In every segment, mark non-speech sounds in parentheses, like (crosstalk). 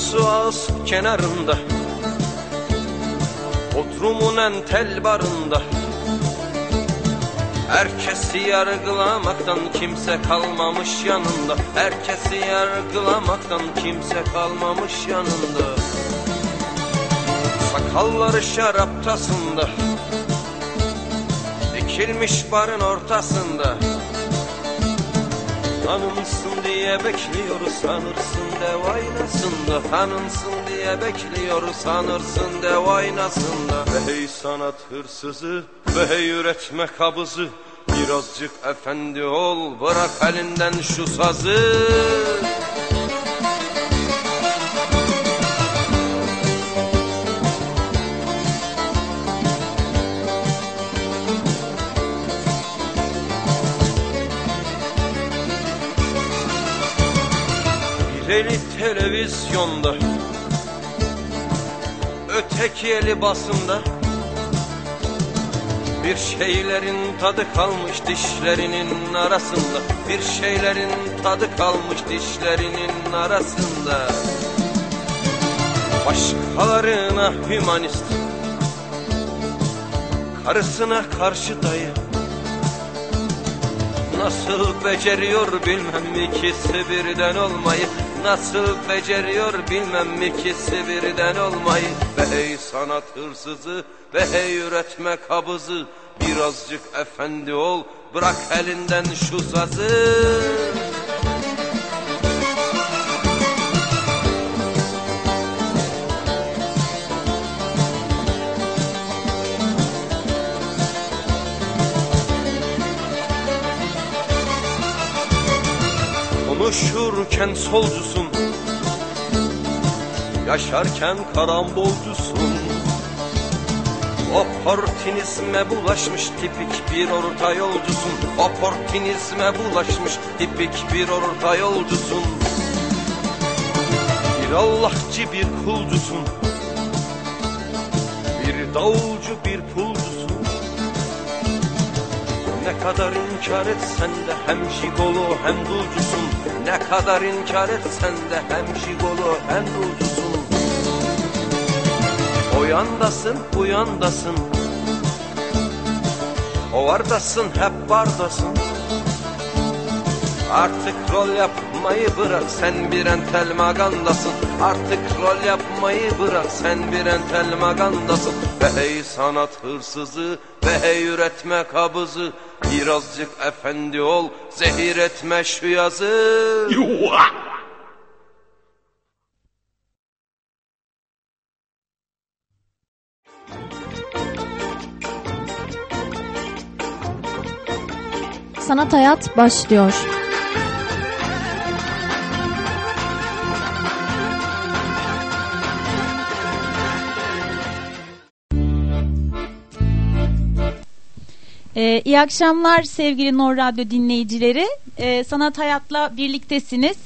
ağız kenarında Bodrumun en tel barında. Herkesi yargılamaktan kimse kalmamış yanında. Herkesi yargılamaktan kimse kalmamış yanında. Sakalları şaraptasında Dikilmiş barın ortasında Tanınsın diye bekliyoruz sanırsın dev aynasında Tanınsın diye bekliyoruz sanırsın dev aynasında Ve hey sanat hırsızı ve hey üretme kabızı. Birazcık efendi ol bırak elinden şu sazı Bir eli televizyonda Öteki eli basında Bir şeylerin tadı kalmış dişlerinin arasında Bir şeylerin tadı kalmış dişlerinin arasında. Başkalarına hümanist Karısına karşı dayı Nasıl beceriyor bilmem ikisi birden olmayı Nasıl beceriyor bilmem ikisi birden olmayı? Ve hey sanat hırsızı ve hey üretme kabızı Birazcık efendi ol bırak elinden şu sazı Konuşurken solcusun Yaşarken karambolcusun. Oportunizme bulaşmış tipik bir orta yolcusun. Oportunizme bulaşmış tipik bir orta yolcusun. Bir Allahçı bir kulcusun. Bir davulcu bir pulcusun. Ne kadar inkar etsen de hem jigolo hem dulcusun Ne kadar inkar etsen de hem jigolo hem dulcusun O yandasın bu yandasın. O vardasın hep vardasın. Artık rol yapmayı bırak sen bir entel magandasın Artık rol yapmayı bırak sen bir entel magandasın Ve hey sanat hırsızı ve hey üretme kabızı Birazcık efendi ol zehir etme şu yazı. Sanat Hayat başlıyor. Ee, iyi akşamlar sevgili Nor Radyo dinleyicileri. Ee, Sanat Hayat'la birliktesiniz.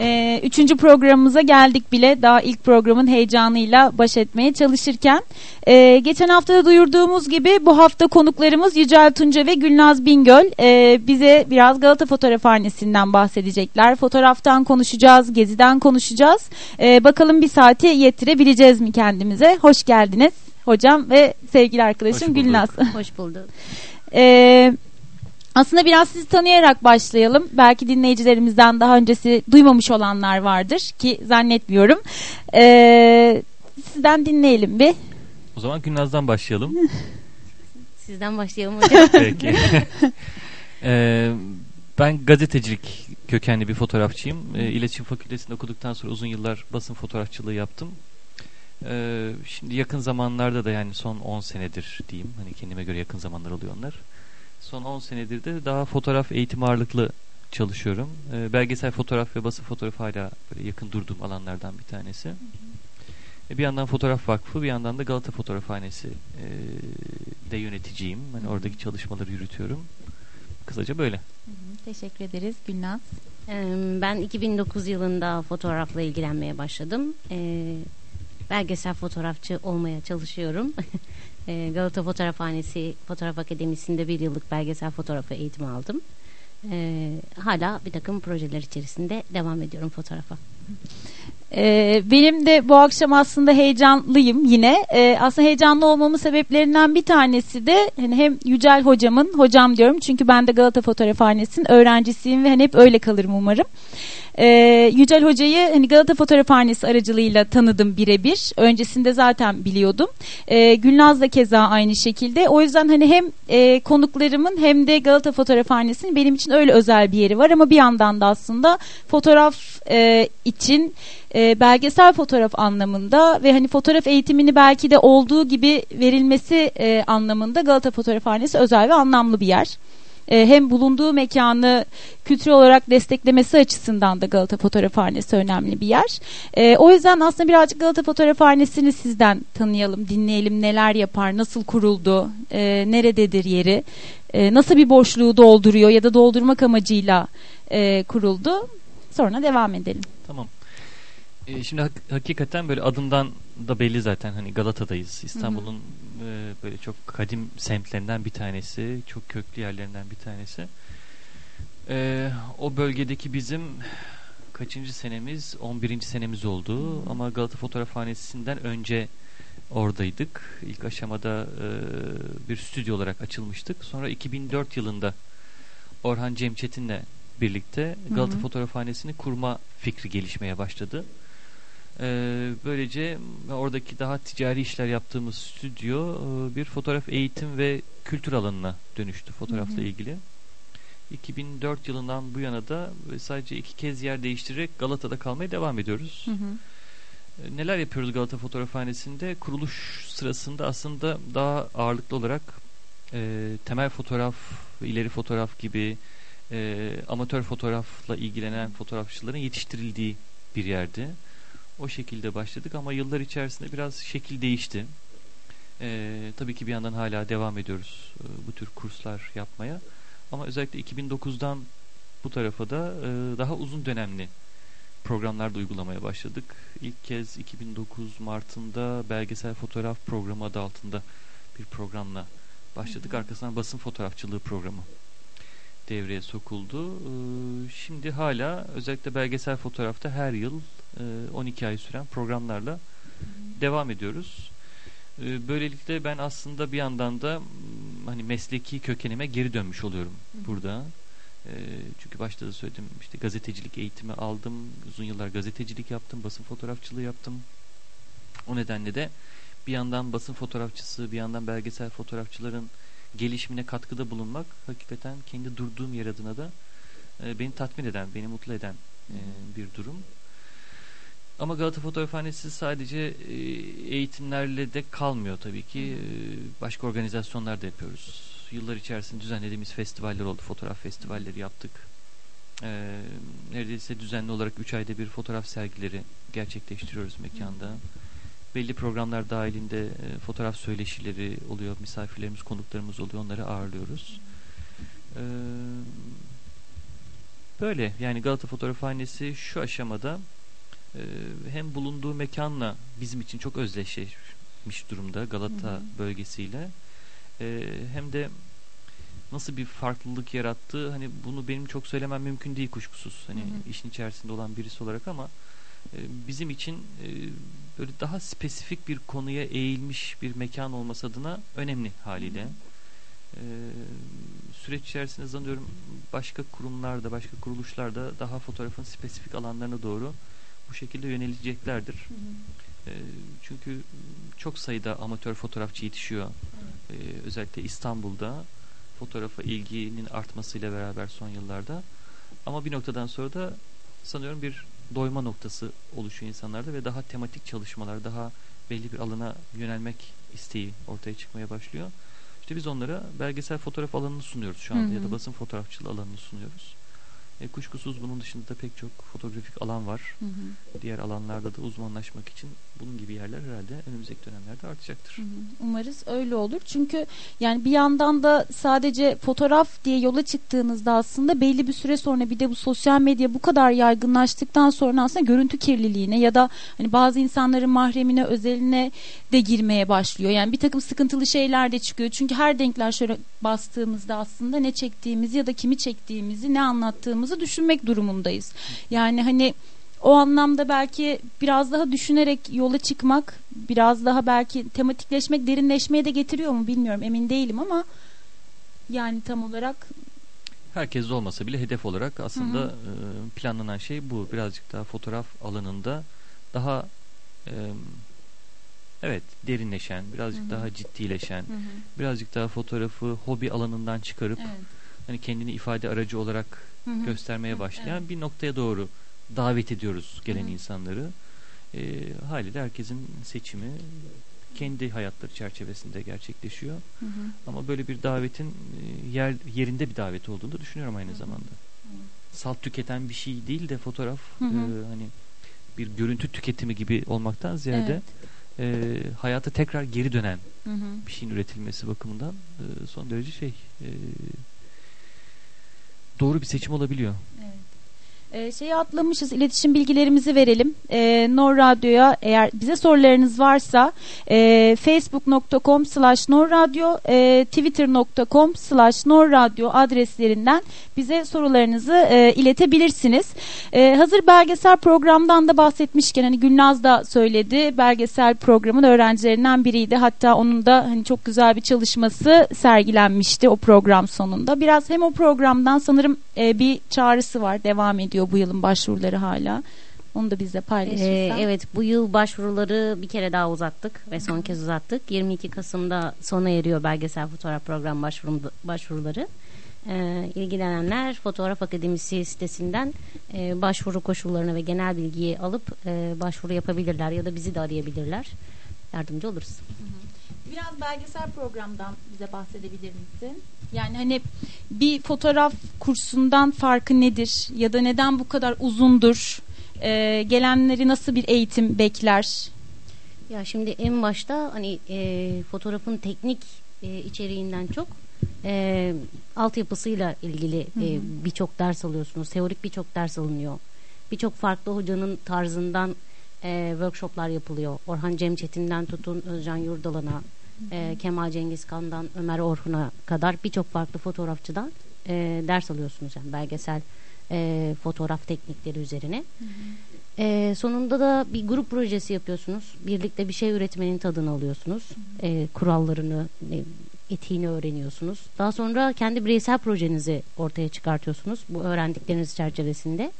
Ee, üçüncü programımıza geldik bile. Daha ilk programın heyecanıyla baş etmeye çalışırken. Ee, geçen hafta da duyurduğumuz gibi bu hafta konuklarımız Yücel Tunca ve Gülnaz Bingöl. Ee, bize biraz Galata Fotoğrafhanesi'nden bahsedecekler. Fotoğraftan konuşacağız, geziden konuşacağız. Ee, bakalım bir saati yettirebileceğiz mi kendimize? Hoş geldiniz hocam ve sevgili arkadaşım Hoş. Gülnaz. Hoş bulduk. Ee, aslında biraz sizi tanıyarak başlayalım. Belki dinleyicilerimizden daha öncesi duymamış olanlar vardır ki zannetmiyorum. Ee, sizden dinleyelim bir. O zaman Gülnaz'dan başlayalım. (laughs) Sizden başlayalım hocam. (laughs) Peki. (laughs) Ee, ben gazetecilik kökenli bir fotoğrafçıyım. Ee, İletişim Fakültesi'nde okuduktan sonra uzun yıllar basın fotoğrafçılığı yaptım. Ee, şimdi yakın zamanlarda da yani son 10 senedir diyeyim. Hani kendime göre yakın zamanlar oluyor onlar. Son 10 senedir de daha fotoğraf eğitim ağırlıklı çalışıyorum. Ee, belgesel fotoğraf ve basın fotoğrafı hala böyle yakın durduğum alanlardan bir tanesi. E, Bir yandan Fotoğraf Vakfı, bir yandan da Galata Fotoğrafhanesi e, de yöneticiyim. Hani oradaki çalışmaları yürütüyorum. Kısaca böyle. Teşekkür ederiz Gülnaz. Ee, ben 2009 yılında fotoğrafla ilgilenmeye başladım. Ee, belgesel fotoğrafçı olmaya çalışıyorum. (laughs) Ee, Galata Fotoğrafhanesi Fotoğraf Akademisi'nde bir yıllık belgesel fotoğrafı eğitimi aldım. Ee, hala bir takım projeler içerisinde devam ediyorum fotoğrafa. Ee, benim de bu akşam aslında heyecanlıyım yine. Aslında heyecanlı olmamın sebeplerinden bir tanesi de hani hem Yücel hocamın, hocam diyorum çünkü ben de Galata Fotoğrafhanesi'nin öğrencisiyim ve hani hep öyle kalırım umarım. Ee, Yücel Hoca'yı hani Galata Fotoğrafhanesi aracılığıyla tanıdım birebir. Öncesinde zaten biliyordum. Ee, Gülnaz da keza aynı şekilde. O yüzden hani hem e, konuklarımın hem de Galata Fotoğrafhanesi'nin benim için öyle özel bir yeri var ama bir yandan da aslında fotoğraf e, için e, belgesel fotoğraf anlamında ve hani fotoğraf eğitimini belki de olduğu gibi verilmesi e, anlamında Galata Fotoğrafhanesi özel ve anlamlı bir yer. E, hem bulunduğu mekanı kültürel olarak desteklemesi açısından da Galata Fotoğrafhanesi önemli bir yer. E, o yüzden aslında birazcık Galata Fotoğrafhanesi'ni sizden tanıyalım, dinleyelim. Neler yapar, nasıl kuruldu, e, nerededir yeri, e, nasıl bir boşluğu dolduruyor ya da doldurmak amacıyla e, kuruldu. Sonra devam edelim. Tamam. E, şimdi hak- hakikaten böyle adından da belli zaten hani Galata'dayız. İstanbul'un e, böyle çok kadim semtlerinden bir tanesi, çok köklü yerlerinden bir tanesi. E, o bölgedeki bizim kaçıncı senemiz? 11. senemiz oldu ama Galata Fotoğrafhanesi'nden önce oradaydık. İlk aşamada e, bir stüdyo olarak açılmıştık. Sonra 2004 yılında Orhan Cem Çetin'le birlikte Galata. Fotoğrafhanesi'ni kurma fikri gelişmeye başladı. Ee, böylece oradaki daha ticari işler yaptığımız stüdyo e, bir fotoğraf eğitim ve kültür alanına dönüştü fotoğrafla Hı hı. ilgili. 2004 yılından bu yana da sadece iki kez yer değiştirerek Galata'da kalmaya devam ediyoruz. Hı hı. E, Neler yapıyoruz Galata Fotoğrafhanesi'nde? Kuruluş sırasında aslında daha ağırlıklı olarak e, temel fotoğraf, ileri fotoğraf gibi e, amatör fotoğrafla ilgilenen fotoğrafçıların yetiştirildiği bir yerdi. O şekilde başladık ama yıllar içerisinde biraz şekil değişti. E, tabii ki bir yandan hala devam ediyoruz e, bu tür kurslar yapmaya. Ama özellikle 2009'dan bu tarafa da e, daha uzun dönemli programlar da uygulamaya başladık. İlk kez 2009 Mart'ında belgesel fotoğraf programı adı altında bir programla başladık. Arkasından basın fotoğrafçılığı programı devreye sokuldu. Ee, Şimdi hala özellikle belgesel fotoğrafta her yıl 12 ay süren programlarla devam ediyoruz. Ee, Böylelikle ben aslında bir yandan da m, hani mesleki kökenime geri dönmüş oluyorum burada. Ee, Çünkü başta da söyledim işte gazetecilik eğitimi aldım. Uzun yıllar gazetecilik yaptım, basın fotoğrafçılığı yaptım. O nedenle de bir yandan basın fotoğrafçısı, bir yandan belgesel fotoğrafçıların gelişimine katkıda bulunmak hakikaten kendi durduğum yer adına da e, beni tatmin eden, beni mutlu eden e, bir durum. Ama Galata Fotoğrafhanesi sadece e, eğitimlerle de kalmıyor tabii ki. E, Başka organizasyonlar da yapıyoruz. Yıllar içerisinde düzenlediğimiz festivaller oldu. Fotoğraf festivalleri yaptık. E, Neredeyse düzenli olarak 3 ayda bir fotoğraf sergileri gerçekleştiriyoruz mekanda. Belli programlar dahilinde e, fotoğraf söyleşileri oluyor. Misafirlerimiz, konuklarımız oluyor. Onları ağırlıyoruz. E, Böyle yani Galata Fotoğrafhanesi şu aşamada e, hem bulunduğu mekanla bizim için çok özdeşleşmiş durumda Galata Hı hı. bölgesiyle E, hem de nasıl bir farklılık yarattığı hani bunu benim çok söylemem mümkün değil kuşkusuz hani Hı hı. işin içerisinde olan birisi olarak ama e, bizim için e, böyle daha spesifik bir konuya eğilmiş bir mekan olması adına önemli haliyle. E, süreç içerisinde zannediyorum başka kurumlarda, başka kuruluşlarda daha fotoğrafın spesifik alanlarına doğru bu şekilde yöneleceklerdir. E, çünkü çok sayıda amatör fotoğrafçı yetişiyor. E, özellikle İstanbul'da fotoğrafa ilginin artmasıyla beraber son yıllarda. Ama bir noktadan sonra da sanıyorum bir doyma noktası oluşuyor insanlarda ve daha tematik çalışmalar, daha belli bir alana yönelmek isteği ortaya çıkmaya başlıyor. İşte biz onlara belgesel fotoğraf alanını sunuyoruz şu anda Hı hı. ya da basın fotoğrafçılığı alanını sunuyoruz. E, kuşkusuz bunun dışında da pek çok fotoğrafik alan var. Hı hı. Diğer alanlarda da uzmanlaşmak için bunun gibi yerler herhalde önümüzdeki dönemlerde artacaktır. Umarız öyle olur. Çünkü yani bir yandan da sadece fotoğraf diye yola çıktığınızda aslında belli bir süre sonra bir de bu sosyal medya bu kadar yaygınlaştıktan sonra aslında görüntü kirliliğine ya da hani bazı insanların mahremine, özeline de girmeye başlıyor. Yani bir takım sıkıntılı şeyler de çıkıyor. Çünkü her denkler şöyle bastığımızda aslında ne çektiğimizi ya da kimi çektiğimizi, ne anlattığımızı düşünmek durumundayız. Yani hani o anlamda belki biraz daha düşünerek yola çıkmak, biraz daha belki tematikleşmek, derinleşmeye de getiriyor mu bilmiyorum emin değilim ama yani tam olarak Herkes olmasa bile hedef olarak aslında Hı hı. e, planlanan şey bu. Birazcık daha fotoğraf alanında daha e, evet derinleşen, birazcık Hı hı. daha ciddileşen, hı hı, birazcık daha fotoğrafı hobi alanından çıkarıp evet. hani kendini ifade aracı olarak Hı hı. göstermeye Hı, başlayan evet. bir noktaya doğru davet ediyoruz gelen Hı hı. insanları. E, haliyle herkesin seçimi kendi hayatları çerçevesinde gerçekleşiyor. Hı hı. Ama böyle bir davetin e, yer yerinde bir davet olduğunu da düşünüyorum aynı Hı hı. zamanda. Salt tüketen bir şey değil de fotoğraf Hı hı. e, hani bir görüntü tüketimi gibi olmaktan ziyade Evet. e, hayata tekrar geri dönen Hı hı. bir şeyin üretilmesi bakımından e, son derece şey e, doğru bir seçim olabiliyor. Evet. Ee, şeyi atlamışız. İletişim bilgilerimizi verelim. Ee, Nor Radyo'ya eğer bize sorularınız varsa e, facebook.com slash norradyo e, twitter.com slash norradyo adreslerinden bize sorularınızı e, iletebilirsiniz. E, hazır belgesel programdan da bahsetmişken hani Gülnaz da söyledi. Belgesel programın öğrencilerinden biriydi. Hatta onun da hani çok güzel bir çalışması sergilenmişti o program sonunda. Biraz hem o programdan sanırım e, bir çağrısı var. Devam ediyor bu yılın başvuruları hala. Onu da bizle paylaşırsan. Ee, evet bu yıl başvuruları bir kere daha uzattık ve son kez uzattık. 22 Kasım'da sona eriyor belgesel fotoğraf program başvuruları. Ee, ilgilenenler Fotoğraf Akademisi sitesinden e, başvuru koşullarını ve genel bilgiyi alıp e, başvuru yapabilirler ya da bizi de arayabilirler. Yardımcı oluruz. Biraz belgesel programdan bize bahsedebilir misin? Yani hani bir fotoğraf kursundan farkı nedir? Ya da neden bu kadar uzundur? Ee, gelenleri nasıl bir eğitim bekler? Ya şimdi en başta hani e, fotoğrafın teknik e, içeriğinden çok e, altyapısıyla ilgili e, birçok ders alıyorsunuz. Teorik birçok ders alınıyor. Birçok farklı hocanın tarzından e, workshoplar yapılıyor. Orhan Cemçetin'den tutun Özcan Yurdalan'a, e, Kemal Cengiz Kan'dan Ömer Orhun'a kadar birçok farklı fotoğrafçıdan e, ders alıyorsunuz. Yani belgesel e, fotoğraf teknikleri üzerine. E, sonunda da bir grup projesi yapıyorsunuz. Birlikte bir şey üretmenin tadını alıyorsunuz. E, kurallarını, e, etiğini öğreniyorsunuz. Daha sonra kendi bireysel projenizi ortaya çıkartıyorsunuz. Bu öğrendikleriniz çerçevesinde.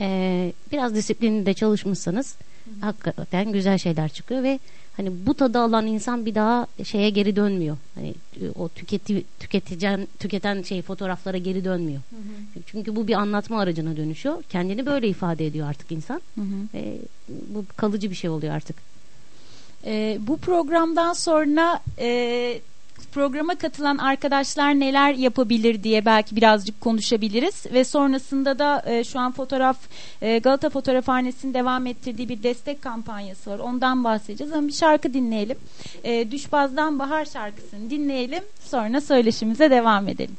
E, biraz disiplinli de çalışmışsanız hakikaten güzel şeyler çıkıyor ve hani bu tadı alan insan bir daha şeye geri dönmüyor. Hani e, o tüketi tüketecen tüketen şey fotoğraflara geri dönmüyor. Çünkü bu bir anlatma aracına dönüşüyor. Kendini böyle ifade ediyor artık insan. Hı hı. Ve bu kalıcı bir şey oluyor artık. Ee, bu programdan sonra e, programa katılan arkadaşlar neler yapabilir diye belki birazcık konuşabiliriz ve sonrasında da e, şu an fotoğraf e, Galata Fotoğrafhanesi'nin devam ettirdiği bir destek kampanyası var. Ondan bahsedeceğiz ama bir şarkı dinleyelim. E, Düşbaz'dan Bahar şarkısını dinleyelim. Sonra söyleşimize devam edelim.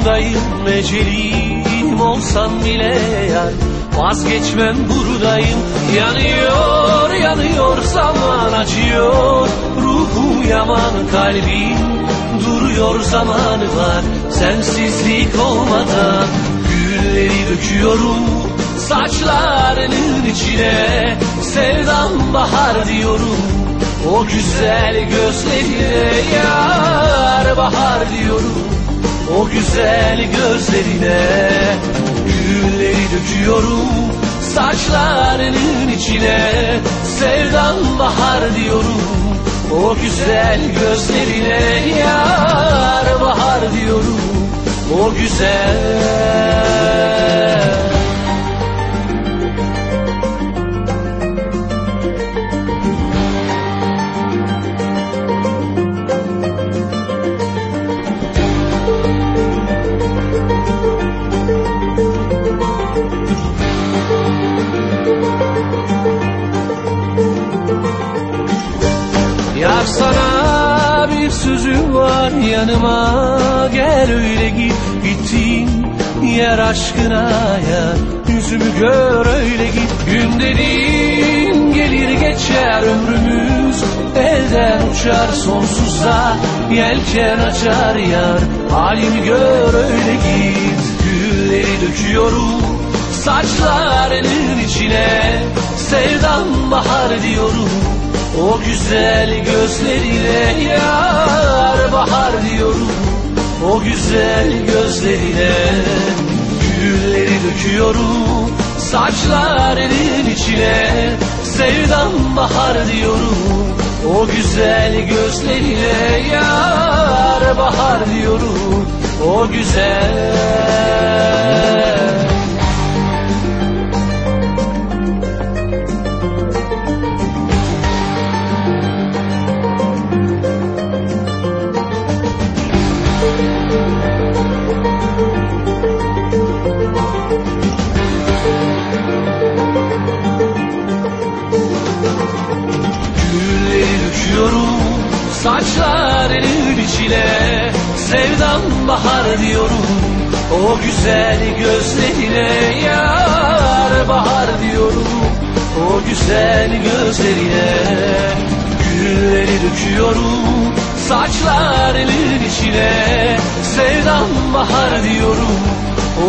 Koynundayım ecelim olsam bile yar. Vazgeçmem buradayım. Yanıyor yanıyor zaman acıyor. Ruhu yaman kalbim Duruyor zamanı var. Sensizlik olmadan Gülleri döküyorum Saçlarının içine. Sevdam bahar diyorum o güzel gözlerine yar bahar diyorum o güzel gözlerine Gülleri döküyorum Saçlarının içine. Sevdan bahar diyorum O güzel gözlerine Yar bahar diyorum O güzel. Bir sözüm var yanıma. Gel öyle git gittiğin yer aşkına ya Yüzümü gör öyle git. Gün dediğin gelir geçer ömrümüz. Elden uçar sonsuza Yelken açar yar. Halimi gör öyle git. Gülleri döküyorum Saçlarının içine. Sevdam bahar diyorum o güzel gözlerine yar bahar diyorum. O güzel gözlerine Gülleri döküyorum. Saçlarının içine Sevdam bahar diyorum. O güzel gözlerine yar bahar diyorum. O güzel Gülleri döküyorum saçlarının içine. Sevdam bahar diyorum o güzel gözlerine. Yar bahar diyorum o güzel gözlerine. Gülleri döküyorum saçlarının içine. Sevdam bahar diyorum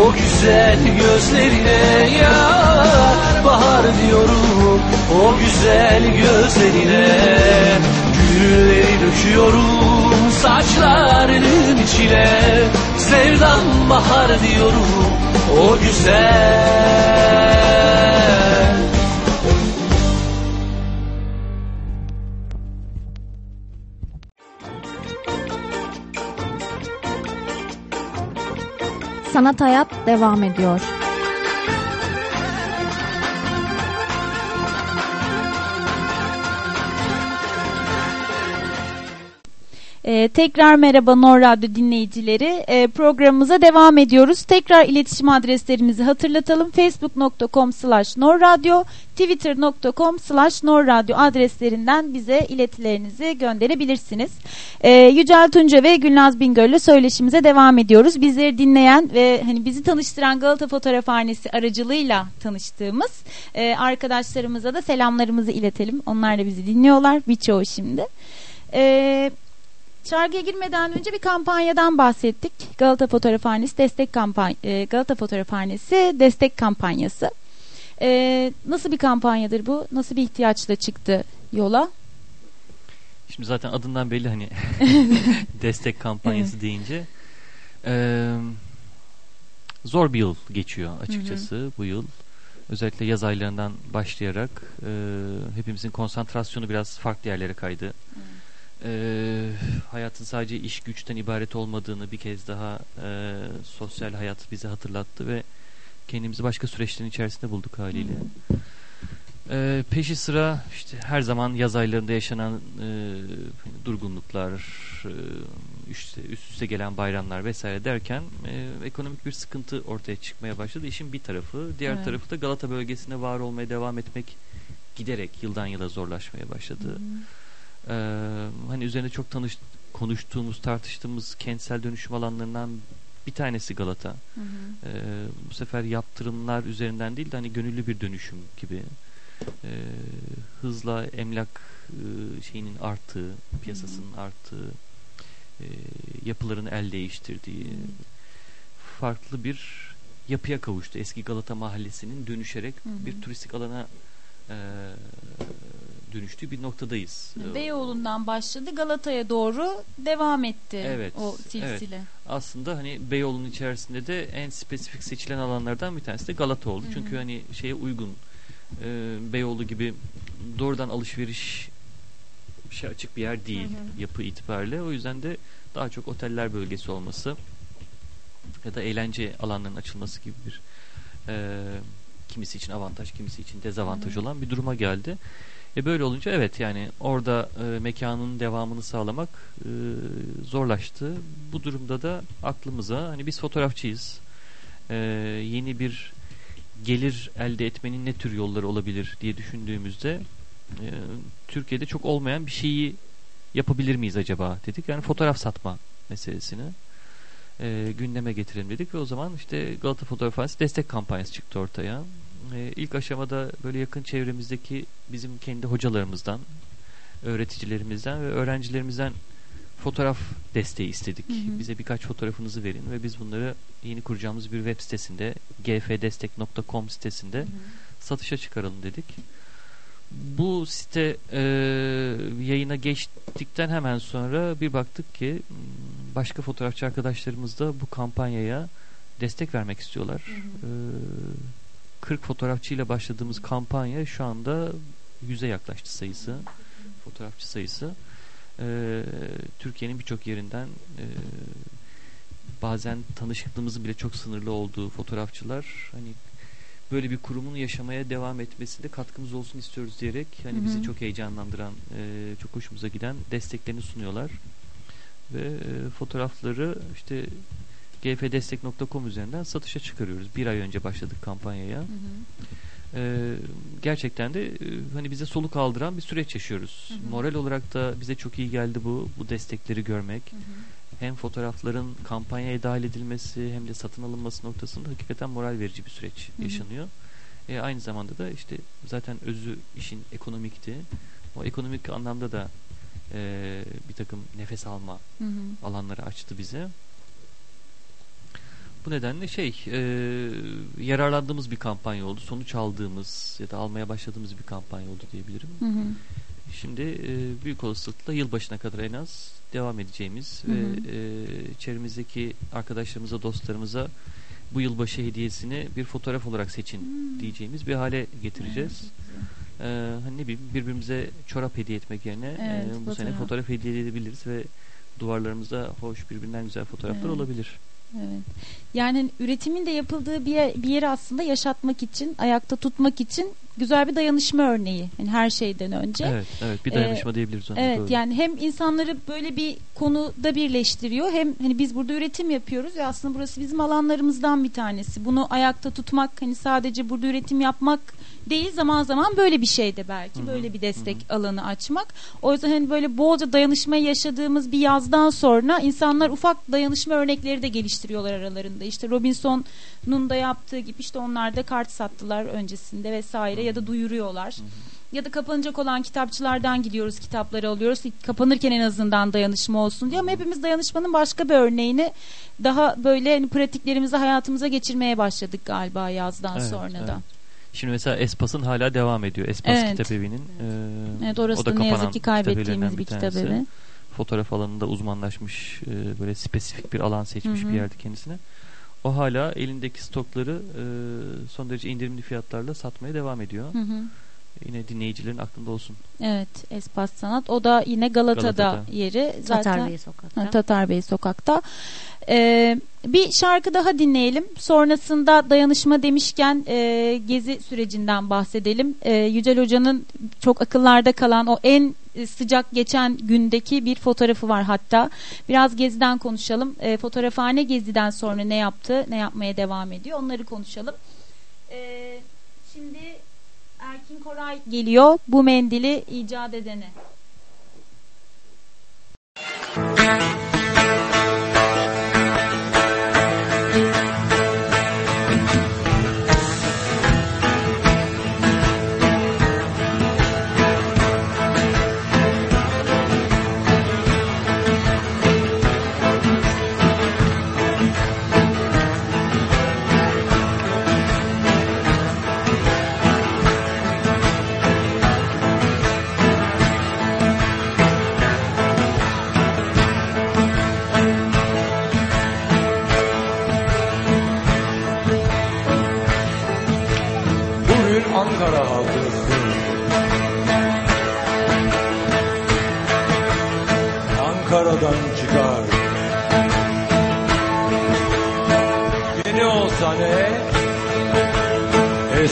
o güzel gözlerine. Yar bahar diyorum o güzel gözlerine Gülleri döküyorum saçlarının içine Sevdam bahar diyorum o güzel Sanat Hayat devam ediyor. Ee, tekrar merhaba Nor Radyo dinleyicileri. Ee, programımıza devam ediyoruz. Tekrar iletişim adreslerimizi hatırlatalım. Facebook.com slash norradyo, Twitter.com slash norradyo adreslerinden bize iletilerinizi gönderebilirsiniz. Ee, Yücel Tunca ve Gülnaz Bingöl ile söyleşimize devam ediyoruz. Bizleri dinleyen ve hani bizi tanıştıran Galata Fotoğrafhanesi aracılığıyla tanıştığımız e, arkadaşlarımıza da selamlarımızı iletelim. Onlar da bizi dinliyorlar. Birçoğu şimdi. Eee Şarkıya girmeden önce bir kampanyadan bahsettik. Galata Fotoğrafhanesi destek kampanya Galata Fotoğrafhanesi destek kampanyası. Ee, nasıl bir kampanyadır bu? Nasıl bir ihtiyaçla çıktı yola? Şimdi zaten adından belli hani (laughs) destek kampanyası deyince e, zor bir yıl geçiyor açıkçası bu yıl. Özellikle yaz aylarından başlayarak e, hepimizin konsantrasyonu biraz farklı yerlere kaydı. E, hayatın sadece iş güçten ibaret olmadığını bir kez daha e, sosyal hayat bize hatırlattı ve kendimizi başka süreçlerin içerisinde bulduk haliyle. E, peşi sıra işte her zaman yaz aylarında yaşanan e, durgunluklar, e, üst, üst üste gelen bayramlar vesaire derken e, ekonomik bir sıkıntı ortaya çıkmaya başladı. İşin bir tarafı, diğer Evet. tarafı da Galata bölgesinde var olmaya devam etmek giderek yıldan yıla zorlaşmaya başladı. Ee, hani üzerine çok tanış, konuştuğumuz, tartıştığımız kentsel dönüşüm alanlarından bir tanesi Galata. Ee, bu sefer yaptırımlar üzerinden değil de hani gönüllü bir dönüşüm gibi. Ee, hızla emlak e, şeyinin arttığı, piyasasının arttığı, e, yapıların el değiştirdiği farklı bir yapıya kavuştu. Eski Galata Mahallesi'nin dönüşerek bir turistik alana e, dönüştüğü bir noktadayız. Beyoğlu'ndan başladı Galata'ya doğru devam etti Evet, o silsile. aslında hani Beyoğlu'nun içerisinde de en spesifik seçilen alanlardan bir tanesi de Galata oldu. Çünkü hani şeye uygun e, Beyoğlu gibi doğrudan alışveriş şey açık bir yer değil yapı itibariyle. O yüzden de daha çok oteller bölgesi olması ya da eğlence alanlarının açılması gibi bir e, kimisi için avantaj, kimisi için dezavantaj olan bir duruma geldi. E böyle olunca evet yani orada e, mekanın devamını sağlamak e, zorlaştı. Bu durumda da aklımıza hani biz fotoğrafçıyız. E, yeni bir gelir elde etmenin ne tür yolları olabilir diye düşündüğümüzde e, Türkiye'de çok olmayan bir şeyi yapabilir miyiz acaba dedik. Yani fotoğraf satma meselesini e, gündeme getirelim dedik ve o zaman işte Galata Fotoğrafhanesi destek kampanyası çıktı ortaya. E, ilk aşamada böyle yakın çevremizdeki bizim kendi hocalarımızdan, öğreticilerimizden ve öğrencilerimizden fotoğraf desteği istedik. Hı hı. Bize birkaç fotoğrafınızı verin ve biz bunları yeni kuracağımız bir web sitesinde gfdestek.com sitesinde satışa çıkaralım dedik. Bu site e, yayına geçtikten hemen sonra bir baktık ki m, başka fotoğrafçı arkadaşlarımız da bu kampanyaya destek vermek istiyorlar. E, 40 fotoğrafçıyla başladığımız kampanya şu anda 100'e yaklaştı sayısı. Fotoğrafçı sayısı. E, Türkiye'nin birçok yerinden e, bazen tanışıklığımızın bile çok sınırlı olduğu fotoğrafçılar hani böyle bir kurumun yaşamaya devam etmesinde katkımız olsun istiyoruz diyerek hani Hı hı. bizi çok heyecanlandıran, e, çok hoşumuza giden desteklerini sunuyorlar. Ve e, fotoğrafları işte gfdestek.com üzerinden satışa çıkarıyoruz. Bir ay önce başladık kampanyaya. E, gerçekten de e, hani bize soluk aldıran bir süreç yaşıyoruz. Hı hı. Moral olarak da bize çok iyi geldi bu bu destekleri görmek. Hem fotoğrafların kampanyaya dahil edilmesi hem de satın alınması noktasında hakikaten moral verici bir süreç hı. yaşanıyor. E, aynı zamanda da işte zaten özü işin ekonomikti. O ekonomik anlamda da e, bir takım nefes alma Hı hı. alanları açtı bize. Bu nedenle şey e, yararlandığımız bir kampanya oldu. Sonuç aldığımız ya da almaya başladığımız bir kampanya oldu diyebilirim. Hı hı. Şimdi e, büyük olasılıkla yılbaşına kadar en az devam edeceğimiz Hı hı. ve e, çevremizdeki arkadaşlarımıza, dostlarımıza bu yılbaşı hediyesini bir fotoğraf olarak seçin Hmm. diyeceğimiz bir hale getireceğiz. Ee, hani ne bileyim birbirimize çorap hediye etmek yerine Evet, e, bu sene fotoğraf. fotoğraf hediye edebiliriz ve duvarlarımızda hoş birbirinden güzel fotoğraflar Evet. olabilir. Evet. Yani üretimin de yapıldığı bir, yer- bir yeri aslında yaşatmak için, ayakta tutmak için güzel bir dayanışma örneği. Yani her şeyden önce. Evet, evet bir Ee, dayanışma diyebiliriz ona. Evet doğru. yani hem insanları böyle bir konuda birleştiriyor hem hani biz burada üretim yapıyoruz ve aslında burası bizim alanlarımızdan bir tanesi. Bunu ayakta tutmak hani sadece burada üretim yapmak değil zaman zaman böyle bir şey de belki Hı hı, böyle bir destek alanı açmak. O yüzden hani böyle bolca dayanışmayı yaşadığımız bir yazdan sonra insanlar ufak dayanışma örnekleri de geliştiriyorlar aralarında. İşte Robinson'un da yaptığı gibi işte onlar da kart sattılar öncesinde vesaire ya da duyuruyorlar. Ya da kapanacak olan kitapçılardan gidiyoruz kitapları alıyoruz. Kapanırken en azından dayanışma olsun diye ama hepimiz dayanışmanın başka bir örneğini daha böyle hani pratiklerimizi hayatımıza geçirmeye başladık galiba yazdan Evet, sonra evet. Da. Şimdi mesela Espas'ın hala devam ediyor. Espas Evet. Kitap Evi'nin. e, Evet orası o da, ne kapanan yazık ki kaybettiğimiz bir kitap evi. Fotoğraf alanında uzmanlaşmış e, böyle spesifik bir alan seçmiş Hı hı. bir yerde kendisine. O hala elindeki stokları e, son derece indirimli fiyatlarla satmaya devam ediyor. Hı hı. Yine dinleyicilerin aklında olsun. Evet Espas Sanat. O da yine Galata'da, Galata'da. yeri. Zaten Tatar Bey sokakta. Ha, Tatar Bey sokakta. Ee, bir şarkı daha dinleyelim. Sonrasında dayanışma demişken e, gezi sürecinden bahsedelim. E, Yücel Hoca'nın çok akıllarda kalan o en sıcak geçen gündeki bir fotoğrafı var hatta. Biraz geziden konuşalım. E, fotoğrafhane geziden sonra ne yaptı, ne yapmaya devam ediyor onları konuşalım. E, şimdi Erkin Koray geliyor. Bu mendili icat edene. Bugün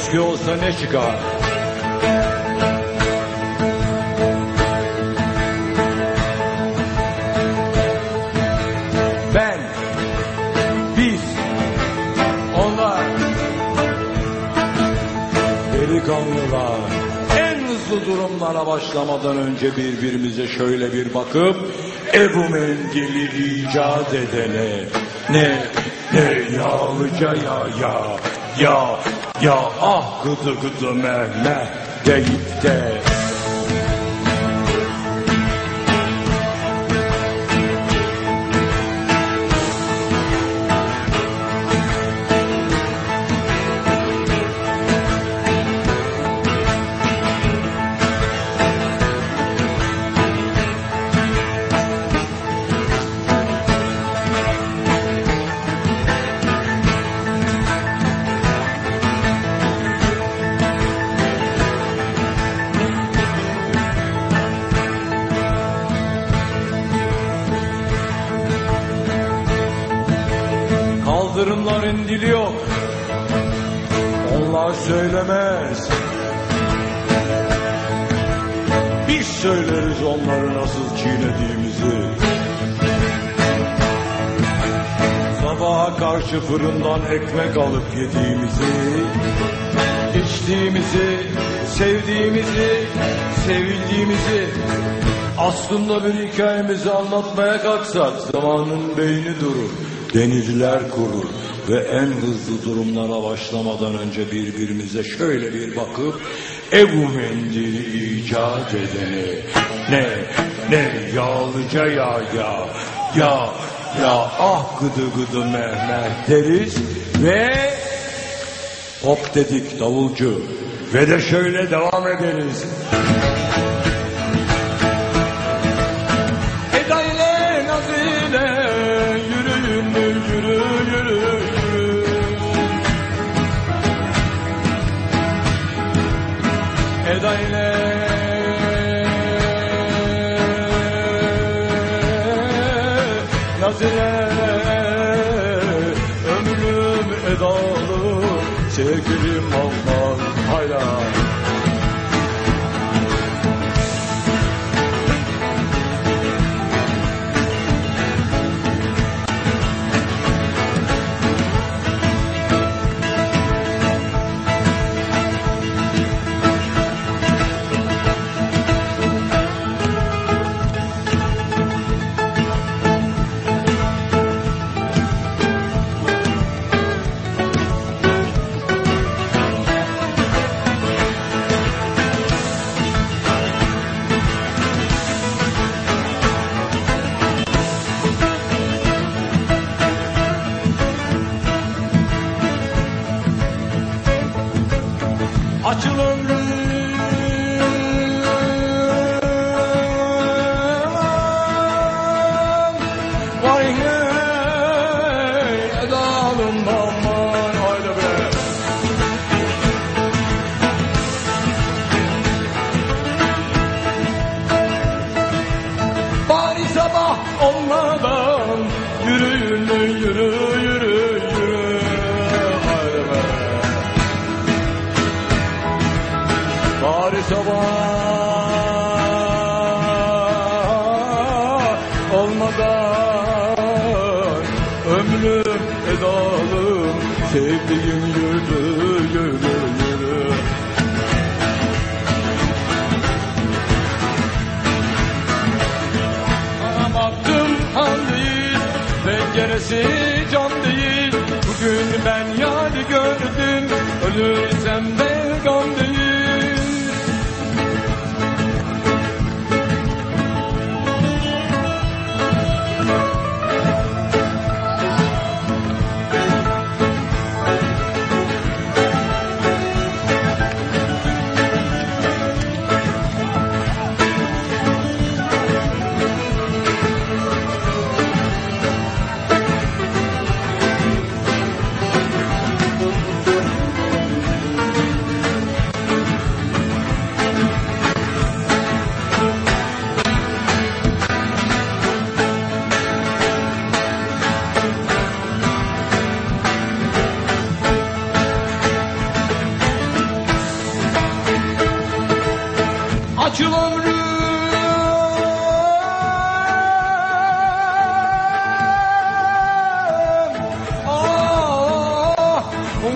Eski olsa ne çıkar? Ben, biz, onlar, delikanlılar en hızlı durumlara başlamadan önce birbirimize şöyle bir bakıp Ebu Mendil'i icat edene ne ne yağlıca ya ya ya ya ah gıdı gıdı Mehmet deyip de fırından ekmek alıp yediğimizi, içtiğimizi, sevdiğimizi, sevildiğimizi, aslında bir hikayemizi anlatmaya kalksak zamanın beyni durur, denizler kurur ve en hızlı durumlara başlamadan önce birbirimize şöyle bir bakıp Ebu Mendil'i icat edeni ne ne yağlıca ya ya ya ya ah gıdı gıdı Mehmet deriz ve hop dedik davulcu ve de şöyle devam ederiz.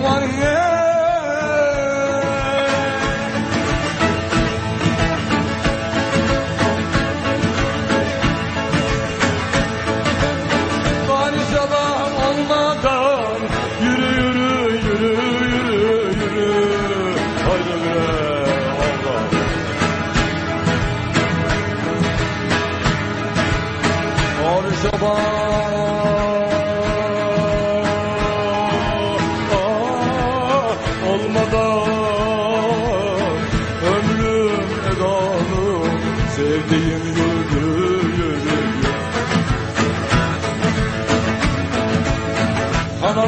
Var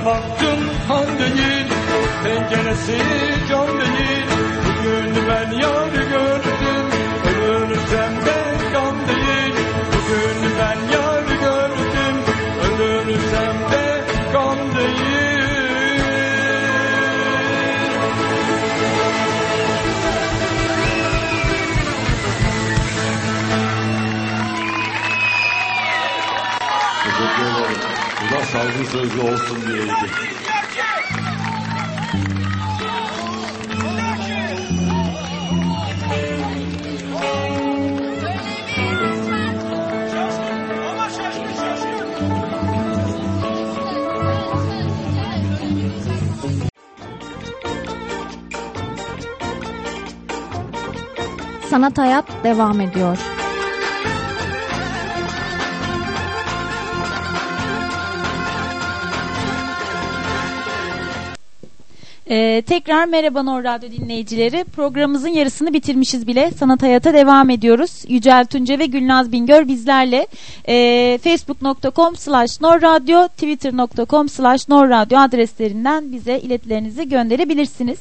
baktım han değil penceresi saygı sözü olsun diyeydim. Sanat Hayat devam ediyor. Ee, tekrar merhaba Nor Radyo dinleyicileri. Programımızın yarısını bitirmişiz bile. Sanat Hayat'a devam ediyoruz. Yücel Tunca ve Gülnaz Bingöl bizlerle. Ee, Facebook.com slash norradyo, Twitter.com slash norradyo adreslerinden bize iletilerinizi gönderebilirsiniz.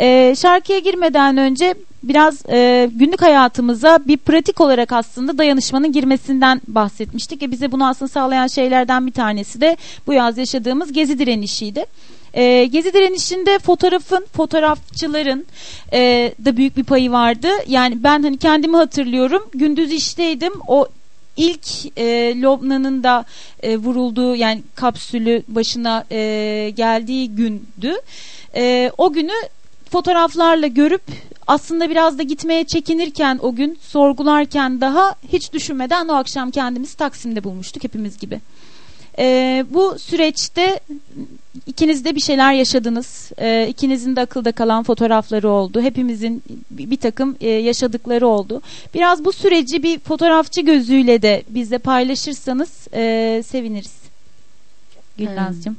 Ee, şarkıya girmeden önce biraz e, günlük hayatımıza bir pratik olarak aslında dayanışmanın girmesinden bahsetmiştik. E, bize bunu aslında sağlayan şeylerden bir tanesi de bu yaz yaşadığımız gezi direnişiydi. E, Gezi direnişinde fotoğrafın, fotoğrafçıların e, da büyük bir payı vardı. Yani ben hani kendimi hatırlıyorum. Gündüz işteydim. O ilk e, Lobna'nın da e, vurulduğu yani kapsülü başına e, geldiği gündü. E, o günü fotoğraflarla görüp aslında biraz da gitmeye çekinirken o gün sorgularken daha hiç düşünmeden o akşam kendimizi Taksim'de bulmuştuk hepimiz gibi. Ee, bu süreçte ikiniz de bir şeyler yaşadınız. Ee, ikinizin de akılda kalan fotoğrafları oldu. Hepimizin bir, takım e, yaşadıkları oldu. Biraz bu süreci bir fotoğrafçı gözüyle de bizle paylaşırsanız e, seviniriz. Gülnaz'cığım.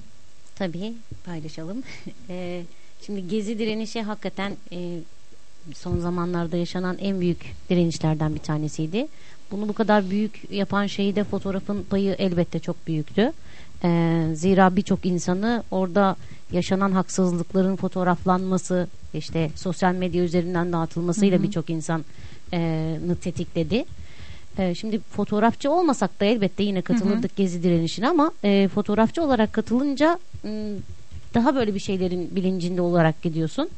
Tabii paylaşalım. Ee, (laughs) şimdi gezi direnişi hakikaten e, son zamanlarda yaşanan en büyük direnişlerden bir tanesiydi. Bunu bu kadar büyük yapan şeyi de fotoğrafın payı elbette çok büyüktü. Ee, zira birçok insanı orada yaşanan haksızlıkların fotoğraflanması, işte sosyal medya üzerinden dağıtılmasıyla birçok insanı tetikledi. Ee, şimdi fotoğrafçı olmasak da elbette yine katılırdık gezi direnişine ama e, fotoğrafçı olarak katılınca m, daha böyle bir şeylerin bilincinde olarak gidiyorsun.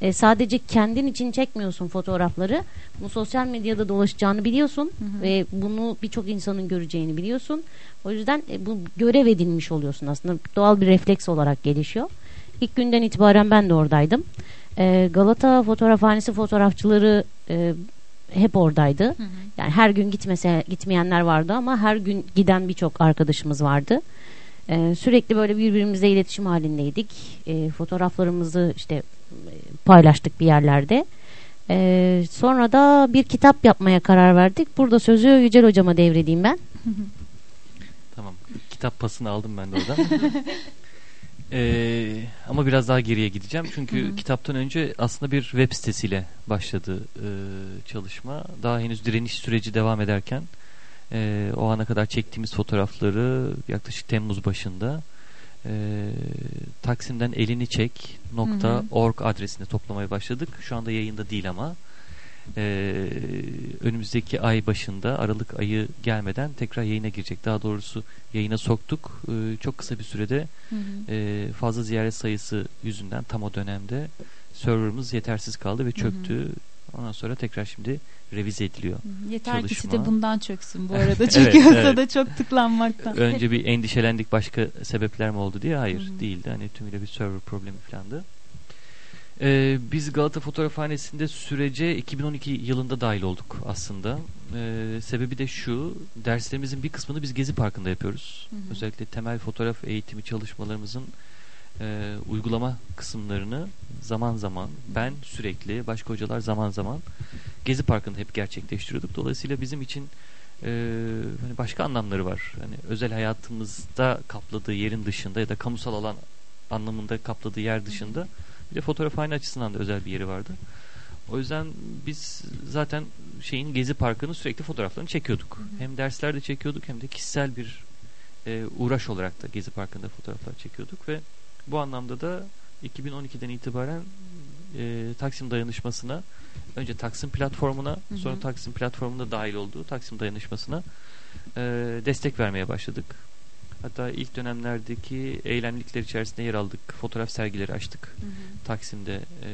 E, sadece kendin için çekmiyorsun fotoğrafları. Bu sosyal medyada dolaşacağını biliyorsun ve bunu birçok insanın göreceğini biliyorsun. O yüzden e, bu görev edinmiş oluyorsun aslında. Doğal bir refleks olarak gelişiyor. İlk günden itibaren ben de oradaydım. E, Galata Fotoğrafhanesi fotoğrafçıları e, hep oradaydı. Yani her gün gitmese gitmeyenler vardı ama her gün giden birçok arkadaşımız vardı. Ee, sürekli böyle birbirimizle iletişim halindeydik. Ee, fotoğraflarımızı işte paylaştık bir yerlerde. Ee, sonra da bir kitap yapmaya karar verdik. Burada sözü Yücel hocama devredeyim ben. (laughs) Tamam. Kitap pasını aldım ben de oradan. (laughs) Ee, ama biraz daha geriye gideceğim. Çünkü kitaptan önce aslında bir web sitesiyle başladı e, çalışma. Daha henüz direniş süreci devam ederken e, o ana kadar çektiğimiz fotoğrafları yaklaşık Temmuz başında e, Taksim'den elini çek nokta org adresinde toplamaya başladık. Şu anda yayında değil ama e, önümüzdeki ay başında Aralık ayı gelmeden tekrar yayına girecek. Daha doğrusu yayına soktuk. E, çok kısa bir sürede e, fazla ziyaret sayısı yüzünden tam o dönemde serverımız yetersiz kaldı ve çöktü. Ondan sonra tekrar şimdi revize ediliyor. Yeter ki çalışma. site bundan çöksün bu (laughs) arada. Evet, Çöküyorsa evet. çok tıklanmaktan. Önce bir endişelendik başka sebepler mi oldu diye. Hayır Hı hı. değildi. Hani tümüyle bir server problemi falandı. Ee, biz Galata Fotoğrafhanesi'nde sürece 2012 yılında dahil olduk aslında. Ee, sebebi de şu, derslerimizin bir kısmını biz Gezi Parkı'nda yapıyoruz. Hı hı. Özellikle temel fotoğraf eğitimi çalışmalarımızın e, uygulama kısımlarını zaman zaman ben sürekli, başka hocalar zaman zaman Gezi Parkı'nda hep gerçekleştiriyorduk. Dolayısıyla bizim için e, hani başka anlamları var. Hani özel hayatımızda kapladığı yerin dışında ya da kamusal alan anlamında kapladığı yer dışında bir de fotoğrafhane açısından da özel bir yeri vardı. O yüzden biz zaten şeyin Gezi Parkı'nın sürekli fotoğraflarını çekiyorduk. Hem derslerde çekiyorduk hem de kişisel bir e, uğraş olarak da Gezi Parkı'nda fotoğraflar çekiyorduk ve bu anlamda da 2012'den itibaren e, Taksim Dayanışması'na önce Taksim platformuna hı. sonra Taksim platformunda dahil olduğu Taksim Dayanışması'na e, destek vermeye başladık. Hatta ilk dönemlerdeki eylemlikler içerisinde yer aldık. Fotoğraf sergileri açtık. Hı hı. Taksim'de e,